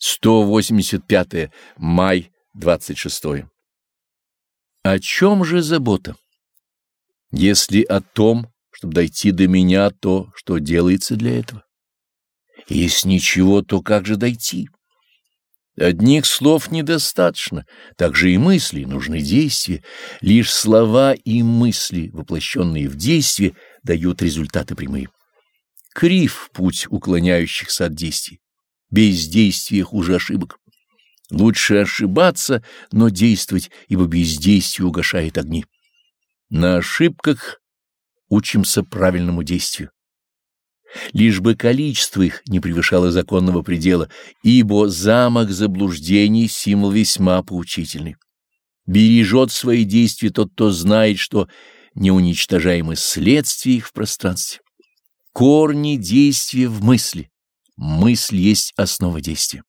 185. Май 26. О чем же забота? Если о том, чтобы дойти до меня, то что делается для этого? Если ничего, то как же дойти? Одних слов недостаточно, также и мысли, нужны действия. Лишь слова и мысли, воплощенные в действие, дают результаты прямые. Крив путь уклоняющихся от действий. Бездействие хуже ошибок. Лучше ошибаться, но действовать, ибо бездействие угошает огни. На ошибках учимся правильному действию. Лишь бы количество их не превышало законного предела, ибо замок заблуждений — символ весьма поучительный. Бережет свои действия тот, кто знает, что неуничтожаемы следствия их в пространстве. Корни действия в мысли. Мысль есть основа действия.